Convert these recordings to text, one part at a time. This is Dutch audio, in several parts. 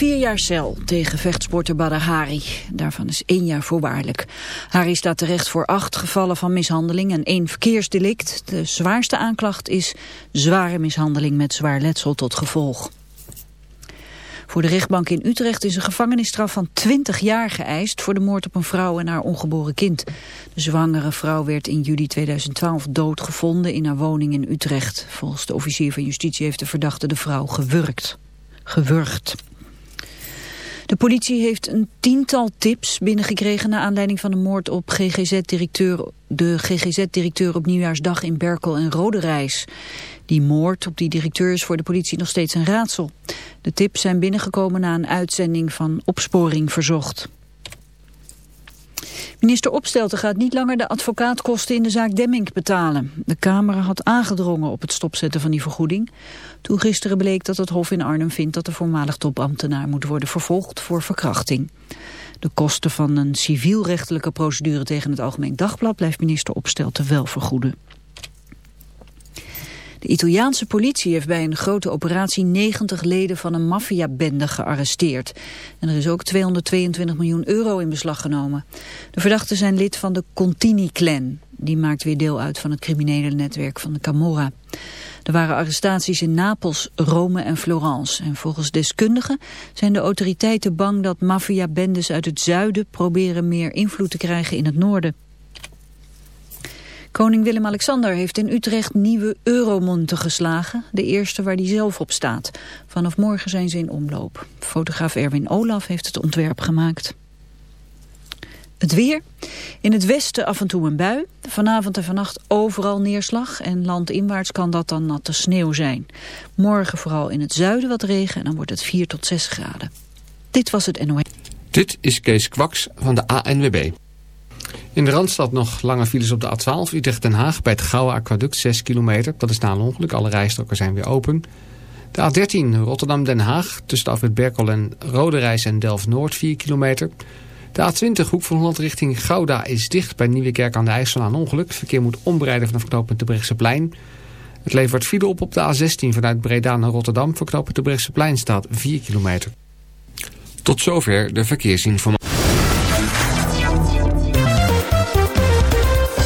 vier jaar cel tegen vechtsporter Badr Hari. Daarvan is één jaar voorwaardelijk. Hari staat terecht voor acht gevallen van mishandeling en één verkeersdelict. De zwaarste aanklacht is zware mishandeling met zwaar letsel tot gevolg. Voor de rechtbank in Utrecht is een gevangenisstraf van 20 jaar geëist voor de moord op een vrouw en haar ongeboren kind. De zwangere vrouw werd in juli 2012 doodgevonden in haar woning in Utrecht. Volgens de officier van justitie heeft de verdachte de vrouw gewurkt. Gewurgd. De politie heeft een tiental tips binnengekregen naar aanleiding van de moord op GGZ-directeur, de GGZ-directeur op Nieuwjaarsdag in Berkel en Roderijs. Die moord op die directeur is voor de politie nog steeds een raadsel. De tips zijn binnengekomen na een uitzending van Opsporing Verzocht. Minister Opstelten gaat niet langer de advocaatkosten in de zaak Demming betalen. De Kamer had aangedrongen op het stopzetten van die vergoeding. Toen gisteren bleek dat het Hof in Arnhem vindt dat de voormalig topambtenaar moet worden vervolgd voor verkrachting. De kosten van een civielrechtelijke procedure tegen het Algemeen Dagblad blijft minister Opstelten wel vergoeden. De Italiaanse politie heeft bij een grote operatie 90 leden van een maffiabende gearresteerd. En er is ook 222 miljoen euro in beslag genomen. De verdachten zijn lid van de Contini-clan. Die maakt weer deel uit van het criminele netwerk van de Camorra. Er waren arrestaties in Napels, Rome en Florence. En volgens deskundigen zijn de autoriteiten bang dat maffiabendes uit het zuiden proberen meer invloed te krijgen in het noorden. Koning Willem-Alexander heeft in Utrecht nieuwe euromunten geslagen. De eerste waar hij zelf op staat. Vanaf morgen zijn ze in omloop. Fotograaf Erwin Olaf heeft het ontwerp gemaakt. Het weer. In het westen af en toe een bui. Vanavond en vannacht overal neerslag. En landinwaarts kan dat dan natte sneeuw zijn. Morgen vooral in het zuiden wat regen. En dan wordt het 4 tot 6 graden. Dit was het NOS. Dit is Kees Kwaks van de ANWB. In de Randstad nog lange files op de A12 Utrecht-Den Haag bij het Gouwe Aquaduct 6 kilometer. Dat is na een ongeluk, alle rijstroken zijn weer open. De A13 Rotterdam-Den Haag tussen de afwit Berkel en Roderijs en Delft-Noord 4 kilometer. De A20 Hoek van Holland richting Gouda is dicht bij Nieuwekerk aan de IJssel aan ongeluk. verkeer moet ombreiden vanaf knooppunt de Brechtseplein. Het levert file op op de A16 vanuit Breda naar Rotterdam. Voor knooppunt de Brechtseplein staat 4 kilometer. Tot zover de verkeersinformatie.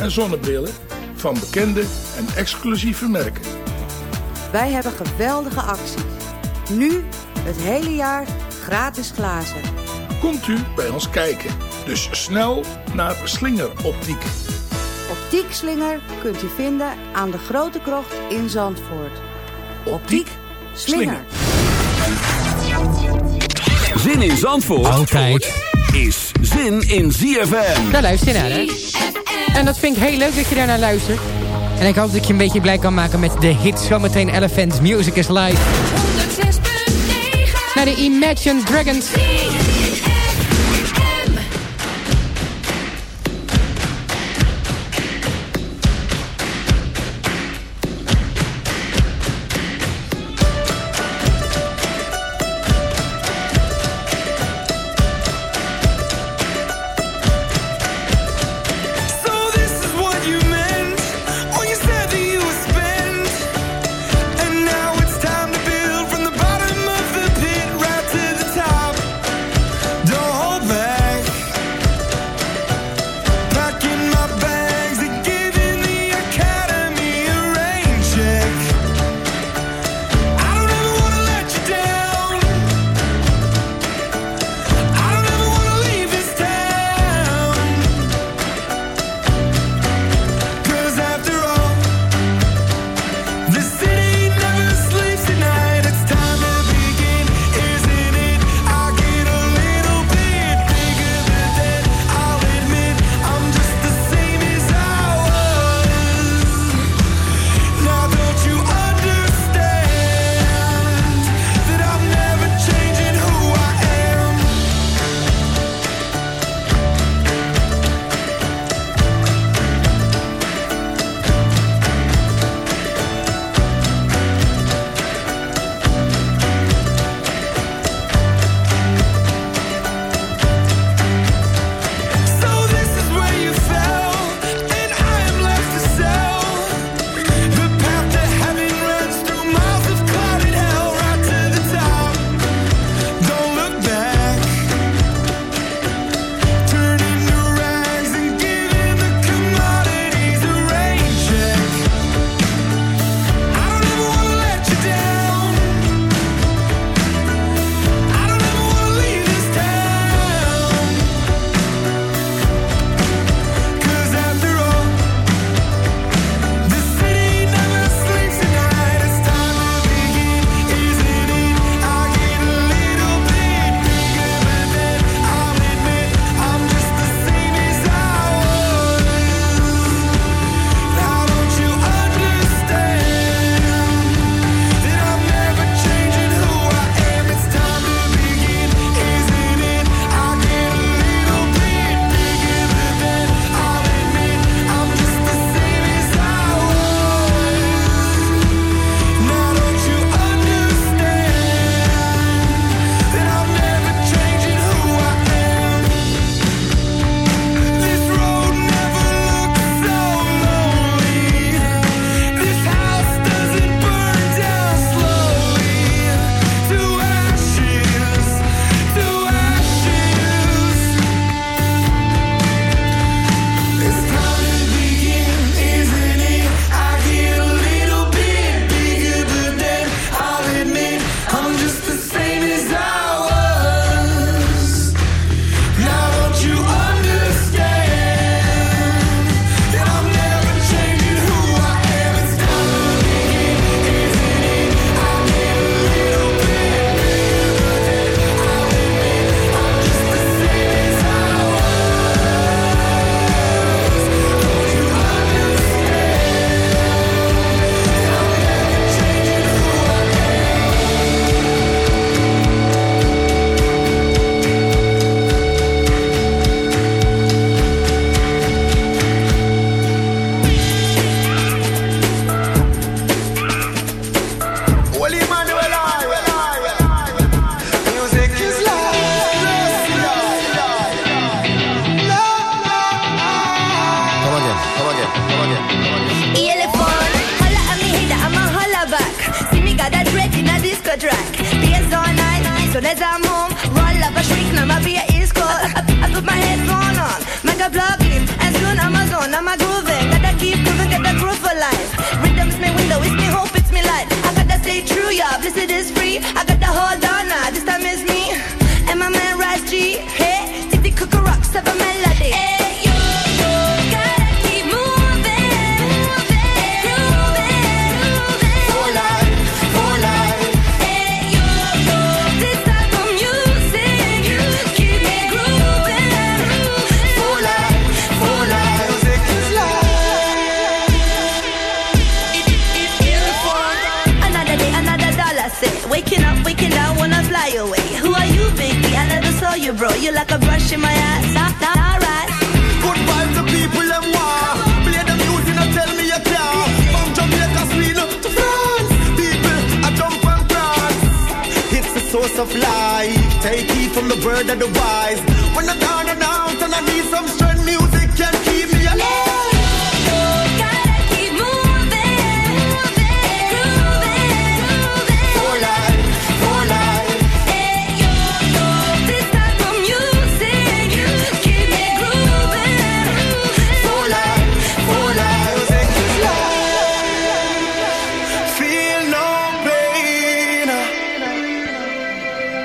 en zonnebrillen van bekende en exclusieve merken. Wij hebben geweldige acties. Nu het hele jaar gratis glazen. Komt u bij ons kijken. Dus snel naar Slinger Optiek Optiek Slinger kunt u vinden aan de Grote Krocht in Zandvoort. Optiek Slinger. Zin in Zandvoort Altijd. is zin in ZFM. Daar luister je naar hè. En dat vind ik heel leuk dat je daarnaar luistert. En ik hoop dat ik je een beetje blij kan maken met de hit zometeen Elephant Music is Live. Naar de Imagine Dragons.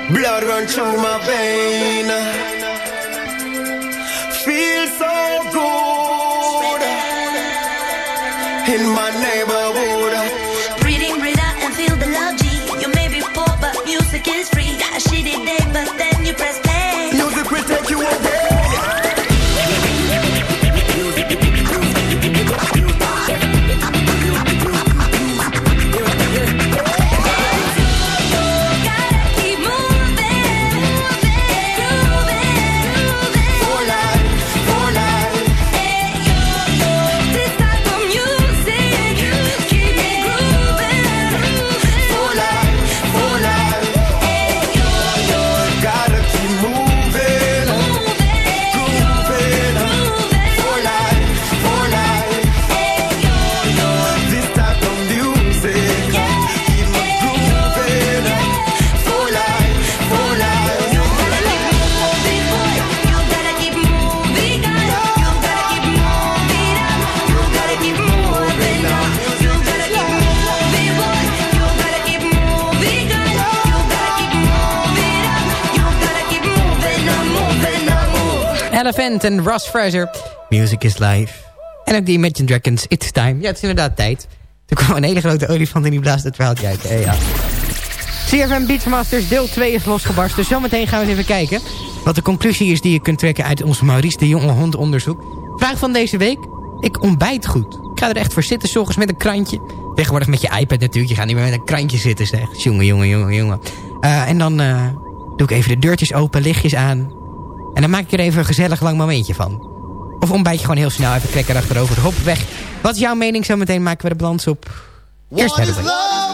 Blood run through my vein. Feel so good in my neighborhood. Elephant en Ross Fraser. Music is life. En ook die Imagine Dragons, It's Time. Ja, het is inderdaad tijd. Er kwam een hele grote olifant en die blaast het verhaaltje uit. Eh, ja. CFM Beachmasters deel 2 is losgebarsten. Dus zometeen gaan we eens even kijken wat de conclusie is die je kunt trekken uit ons Maurice de Jonge Hond onderzoek. Vraag van deze week. Ik ontbijt goed. Ik ga er echt voor zitten, s ochtends met een krantje. Tegenwoordig met je iPad natuurlijk. Je gaat niet meer met een krantje zitten, zeg. Jongen, jongen, jongen, jongen. Eh, en dan eh, doe ik even de deurtjes open, lichtjes aan. En dan maak ik er even een gezellig lang momentje van. Of ontbijt je gewoon heel snel even klekker achterover. Hop, weg. Wat is jouw mening? Zometeen maken we de balans op. Eerst hebben we.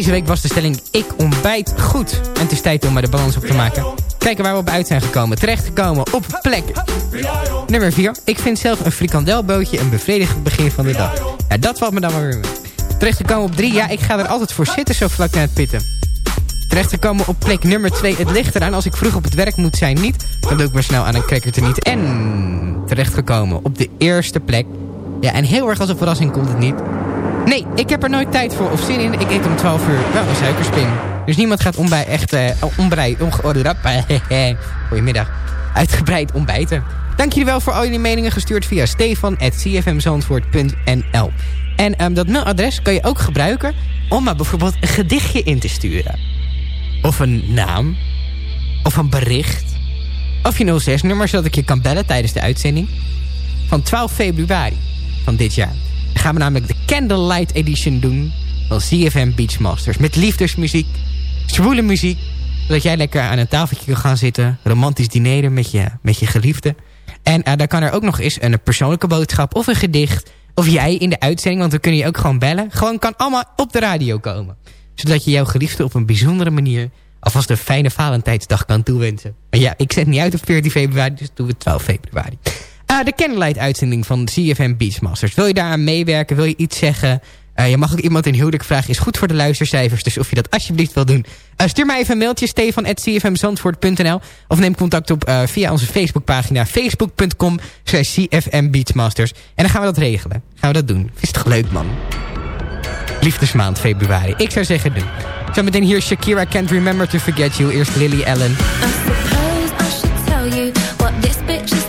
Deze week was de stelling ik ontbijt goed. En het is tijd om maar de balans op te maken. Kijken waar we op uit zijn gekomen. Terechtgekomen op plek nummer 4. Ik vind zelf een frikandelbootje een bevredigend begin van de dag. Ja, dat valt me dan wel weer mee. Terechtgekomen op 3. Ja, ik ga er altijd voor zitten zo vlak na het pitten. Terechtgekomen op plek nummer 2. Het ligt eraan als ik vroeg op het werk moet zijn niet. Dan doe ik maar snel aan een cracker niet. En terechtgekomen op de eerste plek. Ja, en heel erg als een verrassing komt het niet. Nee, ik heb er nooit tijd voor of zin in. Ik eet om 12 uur wel een suikerspin. Dus niemand gaat ombij echt uh, ombreid, ongeorderd. Goedemiddag. Uitgebreid ontbijten. Dank jullie wel voor al jullie meningen gestuurd via stefan.cfmzandvoort.nl En um, dat mailadres kan je ook gebruiken om maar bijvoorbeeld een gedichtje in te sturen. Of een naam. Of een bericht. Of je 06-nummer, zodat ik je kan bellen tijdens de uitzending. Van 12 februari van dit jaar. Gaan we namelijk de Candlelight Edition doen van CFM Beachmasters. Met liefdesmuziek, zwoele muziek. Zodat jij lekker aan een tafeltje kan gaan zitten. Romantisch dineren met je, met je geliefde. En uh, daar kan er ook nog eens een persoonlijke boodschap of een gedicht. Of jij in de uitzending, want dan kun je ook gewoon bellen. Gewoon kan allemaal op de radio komen. Zodat je jouw geliefde op een bijzondere manier alvast een fijne Valentijnsdag kan toewensen. Maar ja, ik zet niet uit op 14 februari, dus doen we 12 februari. Uh, de Candlelight-uitzending van CFM Beachmasters. Wil je daaraan meewerken? Wil je iets zeggen? Uh, je mag ook iemand in huwelijk vragen. Is goed voor de luistercijfers. Dus of je dat alsjeblieft wil doen. Uh, stuur mij even een mailtje. stefan.cfmzandvoort.nl Of neem contact op via onze Facebookpagina. Facebook.com Beachmasters. En dan gaan we dat regelen. Gaan we dat doen. Is toch leuk man? Liefdesmaand februari. Ik zou zeggen doen. Zo meteen hier Shakira Can't Remember to Forget You. Eerst Lily Allen. I suppose I should tell you what this bitch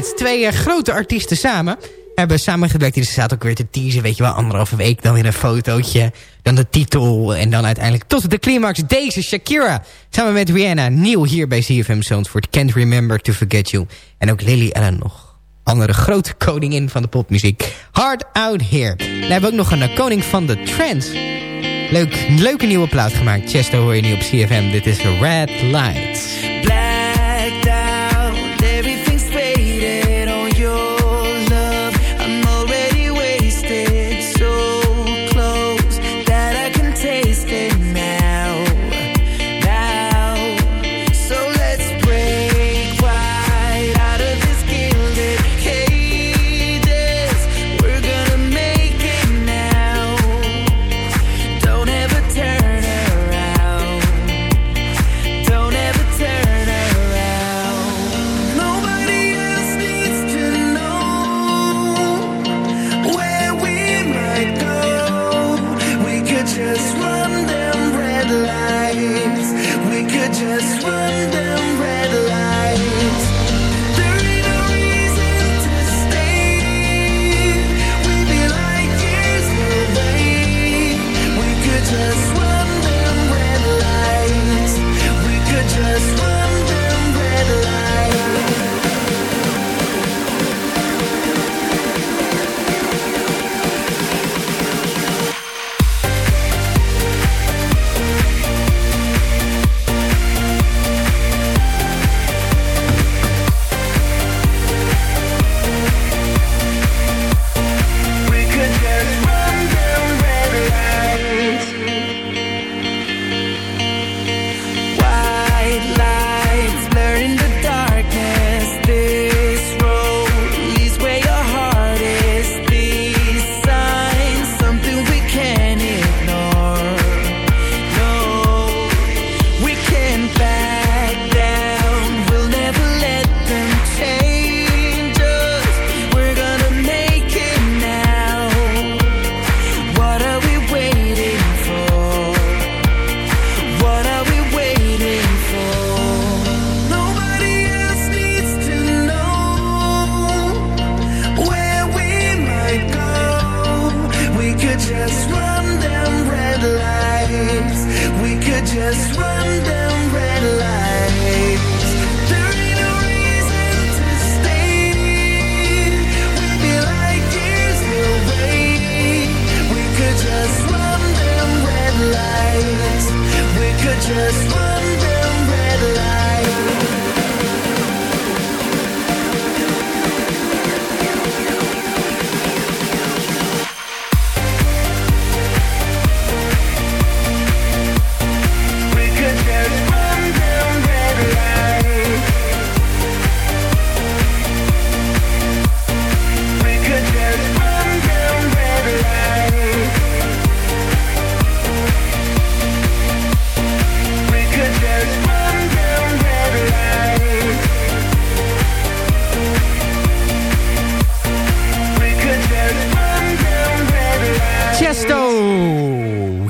Twee eh, grote artiesten samen hebben samengewerkt. gewerkt. Die staat ook weer te teasen, weet je wel, anderhalve week. Dan weer een fotootje, dan de titel en dan uiteindelijk tot de climax. Deze Shakira, samen met Rihanna, nieuw hier bij CFM Zandvoort. Can't Remember to Forget You. En ook Lily Allen nog. Andere grote koningin van de popmuziek. Hard Out Here. We hebben we ook nog een eh, koning van de trends. Leuke nieuwe plaat gemaakt. Chester hoor je nu op CFM. Dit is Red Light.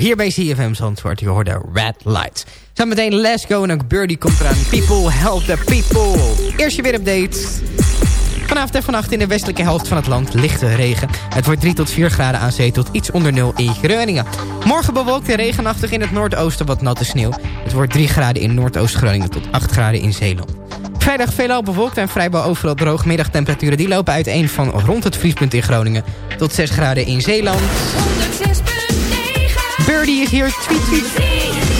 Hier bij CFM Zandvoort, je hoorde Red Lights. Zometeen Let's Go en een Birdie komt eraan. People help the people. Eerst je weer update. Vanavond en vannacht in de westelijke helft van het land lichte regen. Het wordt 3 tot 4 graden aan zee tot iets onder nul in Groningen. Morgen bewolkt en regenachtig in het noordoosten wat natte sneeuw. Het wordt 3 graden in Noordoost-Groningen tot 8 graden in Zeeland. Vrijdag veelal bewolkt en vrijwel overal droog. Middagtemperaturen die lopen uiteen van rond het vriespunt in Groningen... tot 6 graden in Zeeland. 106. Birdie is here. Tweet, tweet.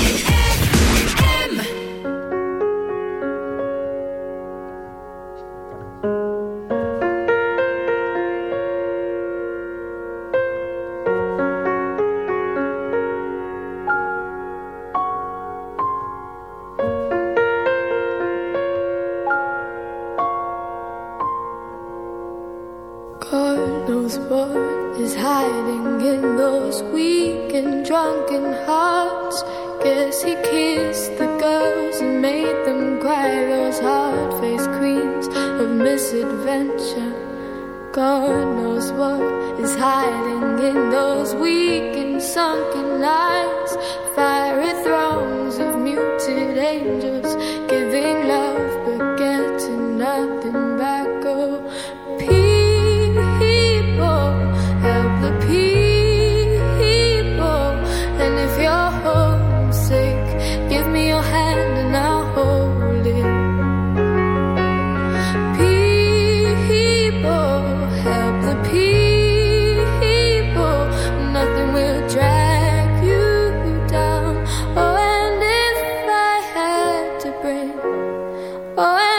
Oh,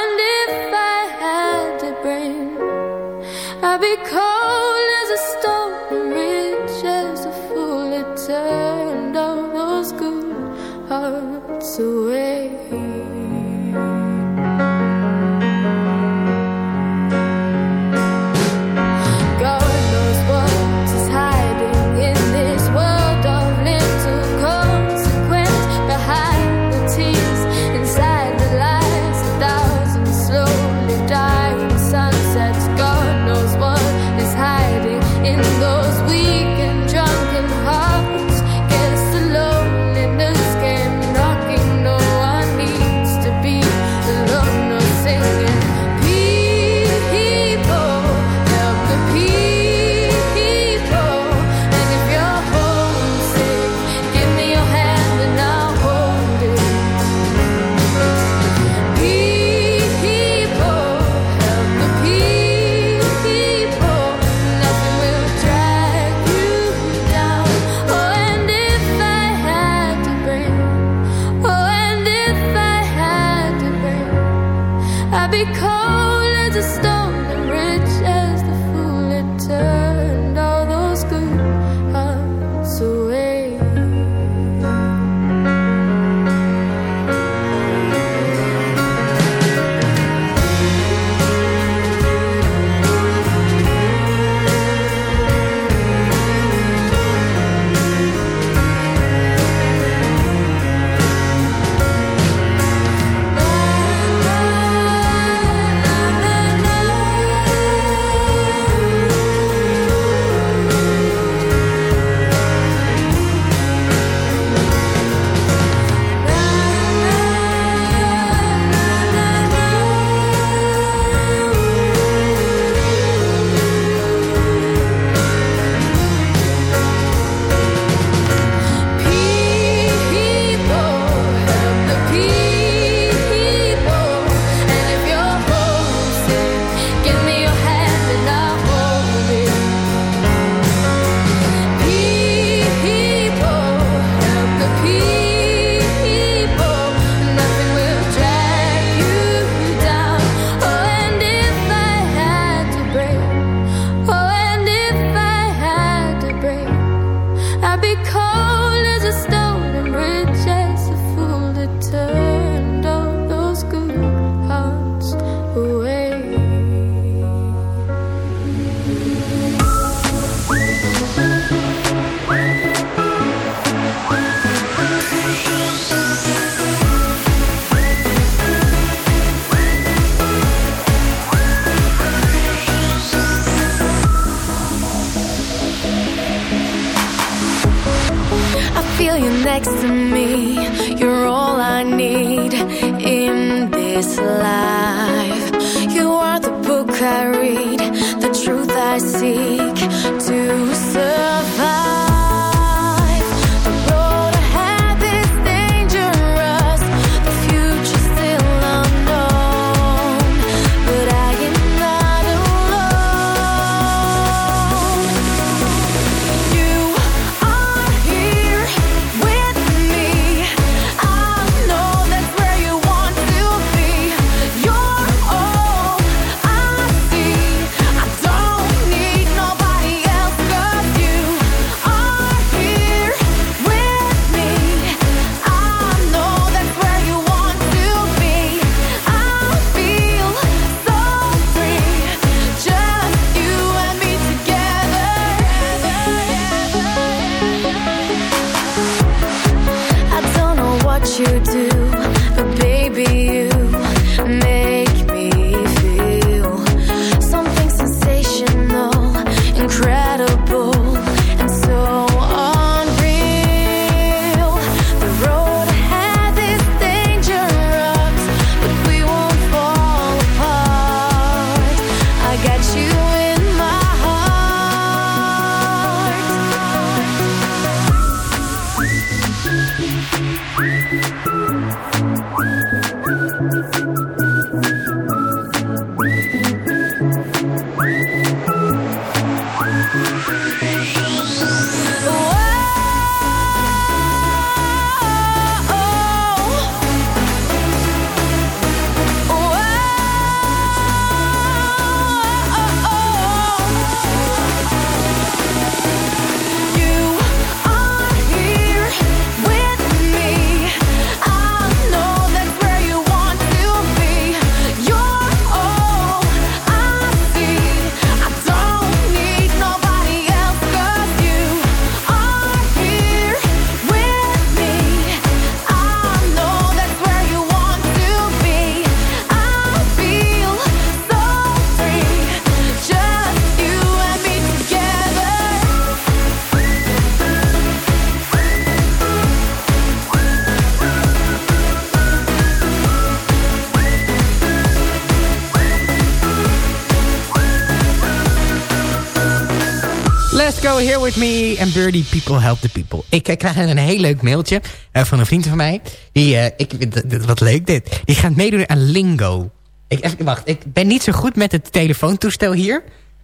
go here with me and Birdie People Help the People. Ik eh, krijg een heel leuk mailtje eh, van een vriend van mij. Die, eh, ik, wat leuk dit. Die gaat meedoen aan Lingo. Ik, wacht, ik ben niet zo goed met het telefoontoestel hier.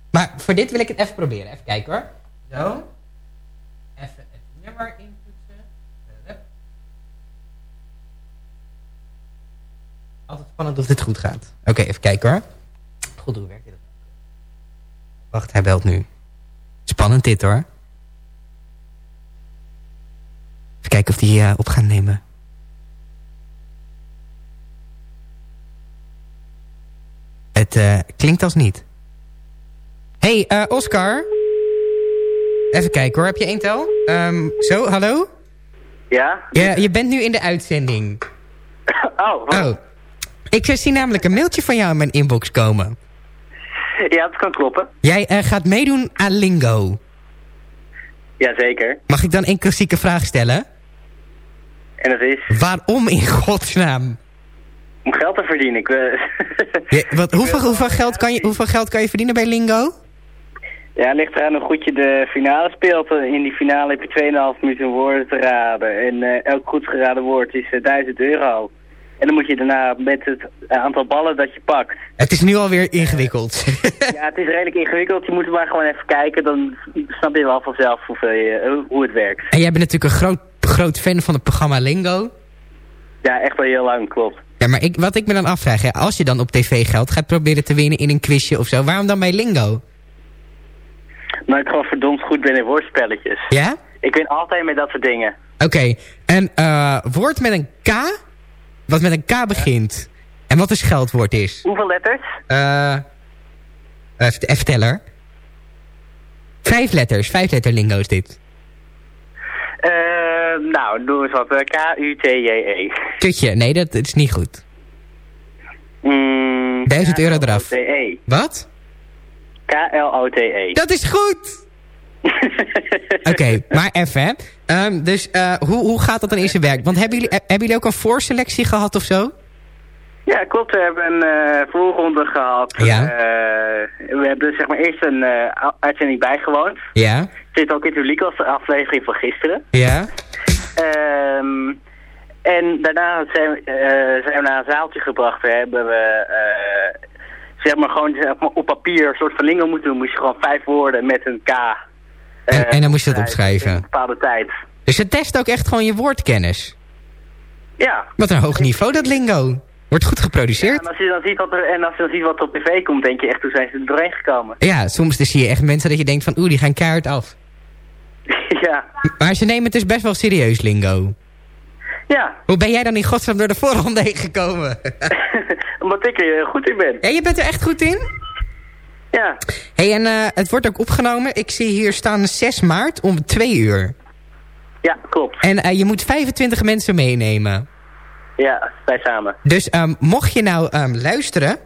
Maar voor dit wil ik het even proberen. Even kijken hoor. Zo. Even het nummer intoetsen. Altijd spannend of dit goed gaat. Oké, even kijken hoor. Goed, hoe werkt dit? Wacht, hij belt nu. Spannend dit hoor. Even kijken of die eh, op gaan nemen. Het eh, klinkt als niet. Hey, eh, Oscar. Even kijken hoor, heb je één tel? Ehm, zo, hallo? Ja? Ja, je bent nu in de uitzending. Oh, Oh. Ik zie namelijk een mailtje van jou in mijn inbox komen. ja, dat kan kloppen. Jij eh, gaat meedoen aan Lingo. Jazeker. Mag ik dan één klassieke vraag stellen? En dat is Waarom in godsnaam? om geld te verdienen. Ik, eh, Ja, wat, hoeveel, hoeveel, geld kan je, hoeveel geld kan je verdienen bij Lingo? ja, ligt eraan hoe goed je de finale speelt. In die finale heb je 2,5 minuten woorden te raden. En eh, elk goed geraden woord is eh, 1000 euro. En dan moet je daarna met het aantal ballen dat je pakt. Het is nu alweer ingewikkeld. Ja, het is redelijk ingewikkeld. Je moet maar gewoon even kijken. Dan snap je wel vanzelf hoeveel je, hoe het werkt. en jij bent natuurlijk een groot, groot fan van het programma Lingo. Ja, echt wel heel lang, klopt. Ja, maar ik, wat ik me dan afvraag, hè, als je dan op tv geld gaat proberen te winnen in een quizje of zo, waarom dan bij Lingo? Maar ik gewoon verdomd goed ben in woordspelletjes. Ja? Ik win altijd met dat soort dingen. Oké, een eh, woord met een K, wat met een K begint. En wat een scheldwoord is. Hoeveel letters? Eh, even, tellen. Vijf letters, vijf letter lingo is dit. Eh, nou, doe eens wat. eh, K-U-T-J-E. Kutje, nee, dat is niet goed. Mm, 1000 euro eraf. K-L-O-T-E. Wat? K-L-O-T-E. Dat is goed! Oké, maar even hè. Ehm, dus eh, hoe, hoe gaat dat dan in zijn werk? Want hebben jullie, hebben jullie ook een voorselectie gehad of zo? Ja, klopt. We hebben een eh voorronde gehad. Ja. Eh, we hebben zeg maar eerst een eh, uitzending bijgewoond. Ja, Zit ook in het publiek als de aflevering van gisteren. ja. Ehm, en daarna zijn, we- eh, zijn we naar een zaaltje gebracht. We hebben we eh, zeg maar gewoon zeg maar, op papier een soort van lingo moeten doen. Moest je gewoon vijf woorden met een K. En, eh, en dan moest je dat In opschrijven. een bepaalde tijd. Dus ze testen ook echt gewoon je woordkennis. Ja. Wat een hoog niveau dat lingo. Wordt goed geproduceerd. En als je dan ziet wat er, en als je dan ziet wat er op tv komt, denk je echt, hoe zijn ze er doorheen gekomen? Ja, soms dus zie je echt mensen dat je denkt van... Oeh, die gaan keihard af. ja. Maar ze nemen het dus best wel serieus, lingo. Ja, Hoe ben jij dan in godsnaam door de voorronde heen gekomen? omdat ik er eh, goed in ben. Ja, je bent er echt goed in? Ja. hey, en eh, het wordt ook opgenomen. Ik zie hier staan 6 maart om 2 uur. Ja, klopt. En eh, je moet 25 mensen meenemen. Ja, wij samen. Dus ehm, mocht je nou ehm, luisteren...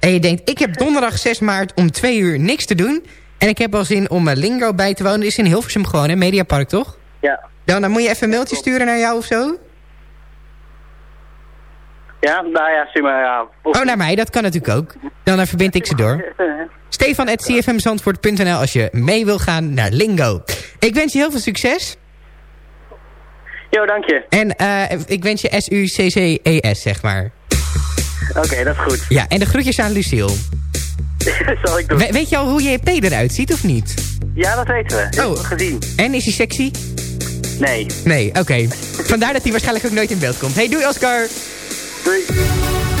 en je denkt, ik heb donderdag 6 maart om 2 uur niks te doen... en ik heb wel zin om uh, Lingo bij te wonen... is in Hilversum gewoon, hè? Mediapark, toch? Ja. Dan, dan moet je even een mailtje sturen naar jou of zo? Ja, nou ja, zie maar, ja. Oh, naar mij, dat kan natuurlijk ook. Dan verbind ik ze door. Stefan at cfmzandvoort.nl als je mee wil gaan naar Lingo. Ik wens je heel veel succes. Jo, dank je. En uh, ik wens je S-U-C-C-E-S, zeg maar. Oké, okay, dat is goed. Ja, en de groetjes aan Lucille. Zal ik doen. We, weet je al hoe je EP eruit ziet, of niet? Ja, dat weten we. Oh. we gezien. En is hij sexy? Nee. Nee, oké. Okay. Vandaar dat hij waarschijnlijk ook nooit in beeld komt. Hey, doei Oscar! Doei.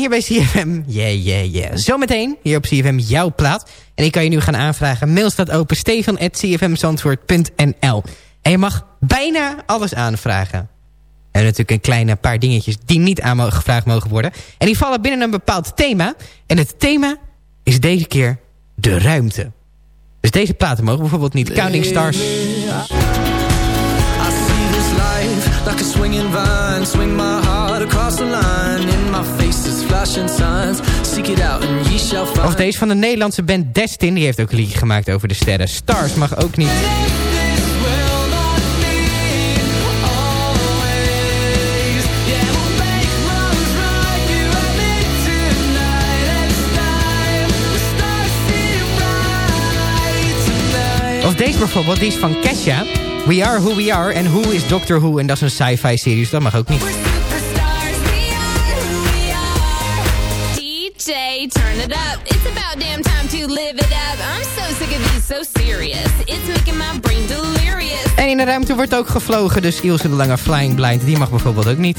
Hier bij CFM. Yeah, yeah, yeah. Zometeen hier op CFM jouw plaat. En ik kan je nu gaan aanvragen. Mail staat open stefan.cfmzandvoort.nl En je mag bijna alles aanvragen. En natuurlijk een kleine paar dingetjes die niet aan mogen, gevraagd mogen worden. En die vallen binnen een bepaald thema. En het thema is deze keer de ruimte. Dus deze platen mogen bijvoorbeeld niet Counting Stars... I see this life like a swinging vine. Swing my heart across the line. In my face Of deze van de Nederlandse band Destin. Die heeft ook een liedje gemaakt over de sterren. Stars mag ook niet. Of deze bijvoorbeeld, die is van Kesha. We Are Who We Are. En Who is Doctor Who. En dat is een sci-fi serie, dus dat mag ook niet. Turn it up. It's about damn time to live it up. I'm so sick of these so serious. It's making my brain delirious. En in de ruimte wordt ook gevlogen. Dus Ilse de Lange Flying Blind, die mag bijvoorbeeld ook niet.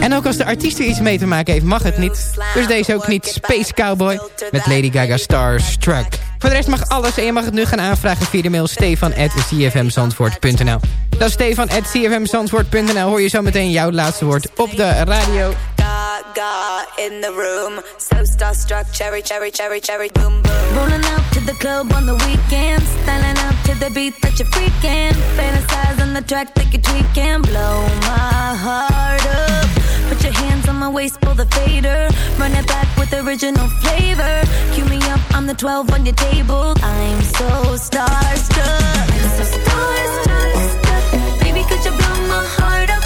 En ook als de artiest er iets mee te maken heeft, mag het niet. Dus deze ook niet. Space Cowboy met Lady Gaga Starstruck. Voor de rest mag alles en je mag het nu gaan aanvragen via de mail stefan.cfmzandvoort.nl Dat is stefan.cfmzandvoort.nl Hoor je zo meteen jouw laatste woord op de radio. In the room. So starstruck, cherry, cherry, cherry, cherry, boom, boom. Rolling out to the club on the weekend. Styling up to the beat that you're freaking. Fantasize on the track that you're tweaking. Blow my heart up. Put your hands on my waist, pull the fader. Run it back with original flavor. Cue me up, I'm the 12 on your table. I'm so starstruck. I'm so starstruck. Baby, could you blow my heart up?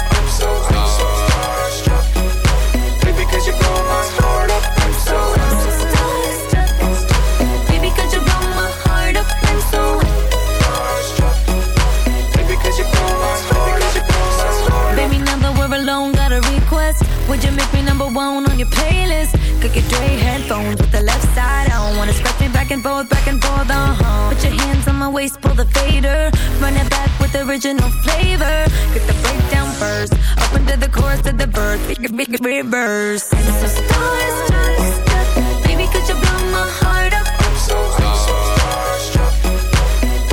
Number one on your playlist? Could get Dre headphones with the left side on. Wanna scratch me back and forth, back and forth, uh-huh. Put your hands on my waist, pull the fader. Run it back with original flavor. Get the breakdown first. Up into the chorus to the verse. Reverse. So starstruck. Baby, could you blow my heart up? I'm so starstruck.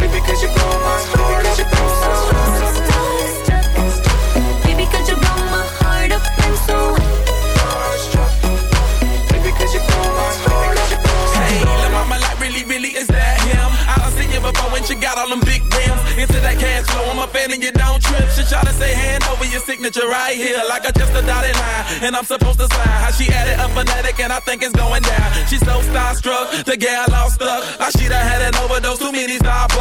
Baby, cause you blow my heart up. Seen you got all them big rims. Into that cash flow, I'm a fan and you don't trip. She try to say hand over your signature right here, like I just a dotted line, and I'm supposed to sign How she added a phonetic, and I think it's going down. She's so starstruck, the gal all stuck. I she done had an overdose, too many Starbucks.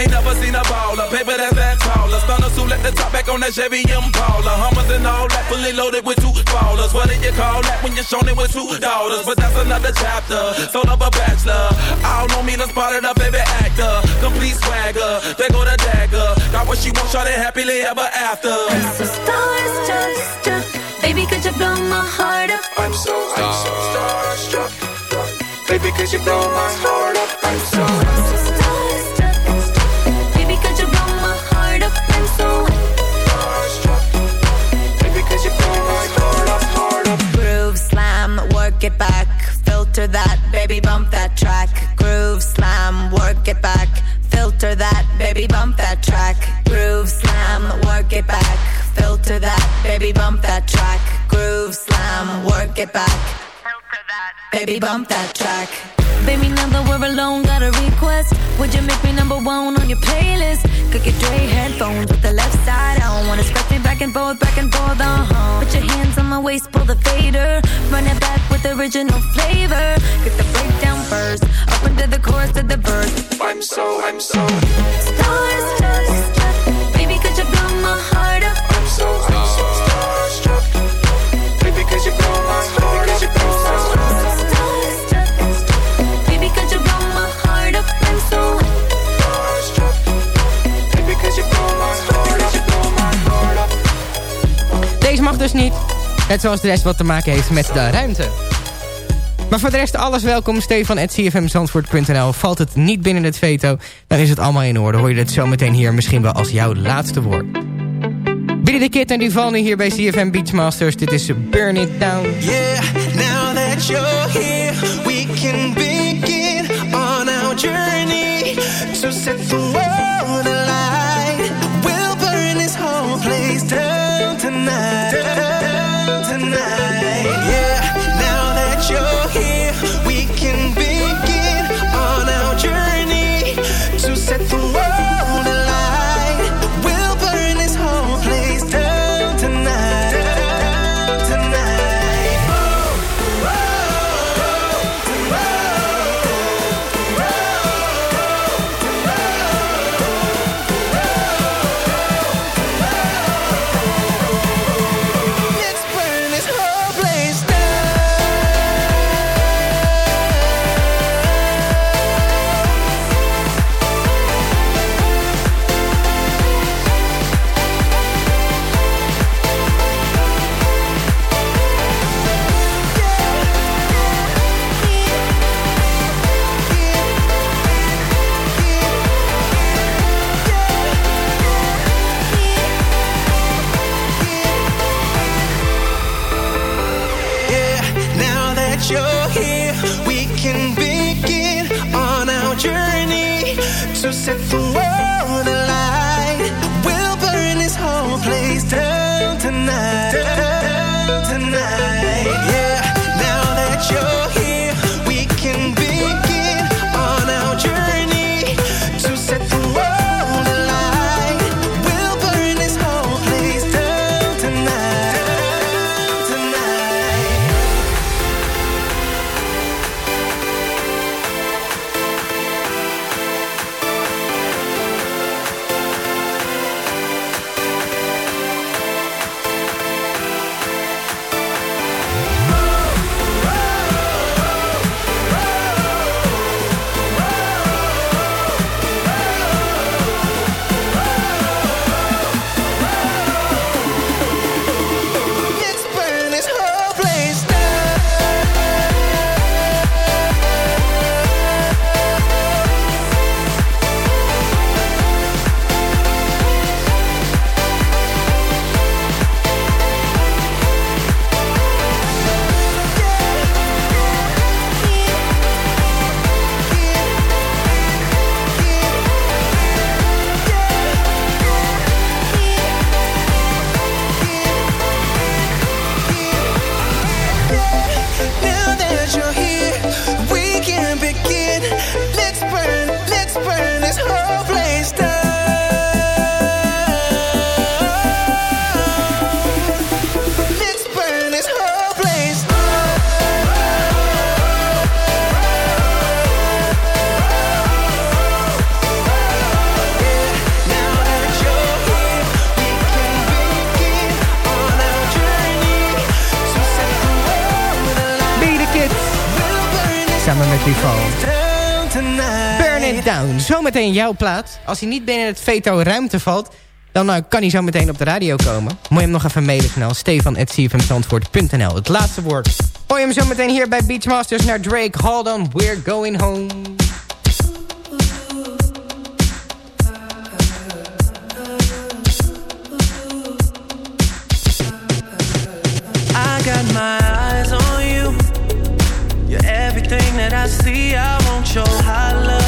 Ain't never seen a baller, paper that's that taller. Stunner suit, let the top back on that Chevy Impala. Hummers and all that, fully loaded with two ballers. What do you call that when you're shown it with two daughters? But that's another chapter. Sold up a bachelor. All know me, done spotted a baby actor. Complete swagger, they go the dagger. Got what she wants, shot it happily ever after. so starstruck. Baby, could you blow my heart up? I'm so, I'm so starstruck. Baby, cause you blow my heart up. I'm so starstruck. Filter that, baby, bump that track. Groove slam, work it back. Filter that, baby, bump that track. Groove slam, work it back. Filter that, baby, bump that track. Groove slam, work it back. Filter that, baby, bump that track. Baby, now that we're alone, got a request. Would you make me number one on your playlist? Could get Dre headphones with the left side on. Wanna scratch me back and forth, back and forth, uh-huh. Put your hands on my waist, pull the fader. Run it back with original flavor. Get the breakdown first. Up into the chorus to the verse. I'm so, I'm so starstruck. Baby, dus niet. Net zoals de rest wat te maken heeft met de ruimte. Maar voor de rest alles welkom. Stefan at cfmzandvoort.nl. Valt het niet binnen het veto, dan is het allemaal in orde. Hoor je het zometeen hier misschien wel als jouw laatste woord. Billy the Kid en Duval nu hier bij CFM Beachmasters. Dit is Burn It Down. Yeah, now that you're here, we can begin on our journey to set the world alight. We'll burn this whole place down tonight. Down. Zometeen jouw plaat. Als hij niet binnen het veto ruimte valt... dan eh, kan hij zo meteen op de radio komen. Moet je hem nog even mailen snel. Stefan.cfmzandvoort.nl Het laatste woord. Hoor hem zo meteen hier bij Beachmasters naar Drake. Hold on, we're going home. I got my eyes on you. Everything that I see. I want your high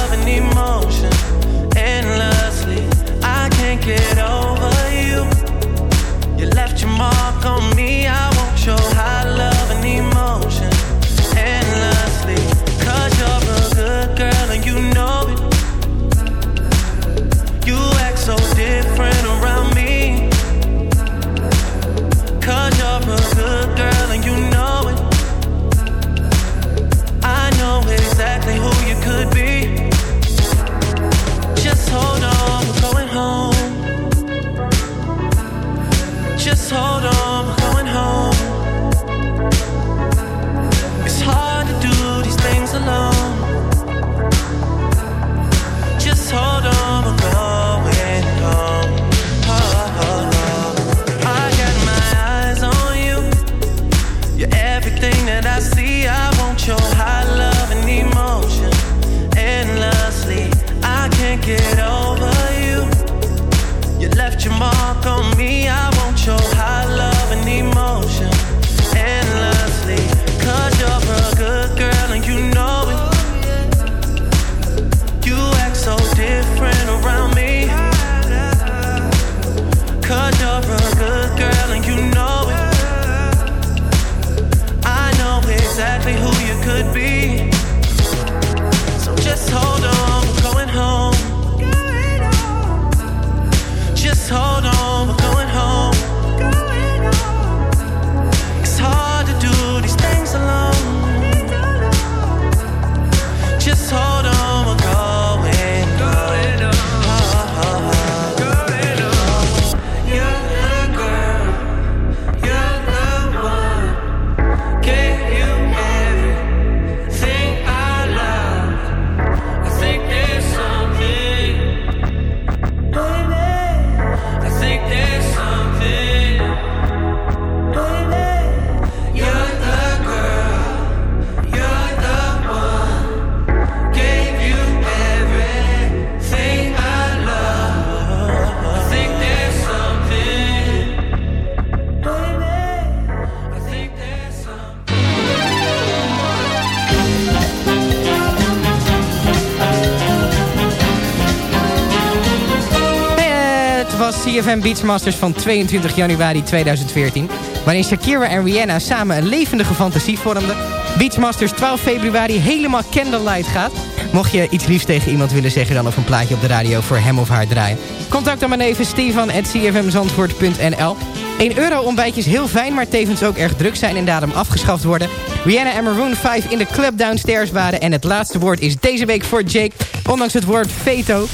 CFM Beachmasters van 22 januari 2014... waarin Shakira en Rihanna samen een levendige fantasie vormden. Beachmasters 12 februari helemaal candlelight gaat. Mocht je iets liefs tegen iemand willen zeggen... dan of een plaatje op de radio voor hem of haar draaien. Contact dan maar even stefan.cfmzandvoort.nl 1 euro ontbijtje is heel fijn, maar tevens ook erg druk zijn en daarom afgeschaft worden. Rihanna en Maroon 5 in de club downstairs waren. En het laatste woord is deze week voor Jake. Ondanks het woord veto,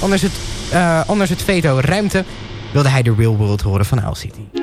ondanks het, eh, ondanks het veto ruimte, wilde hij de real world horen van Owl City.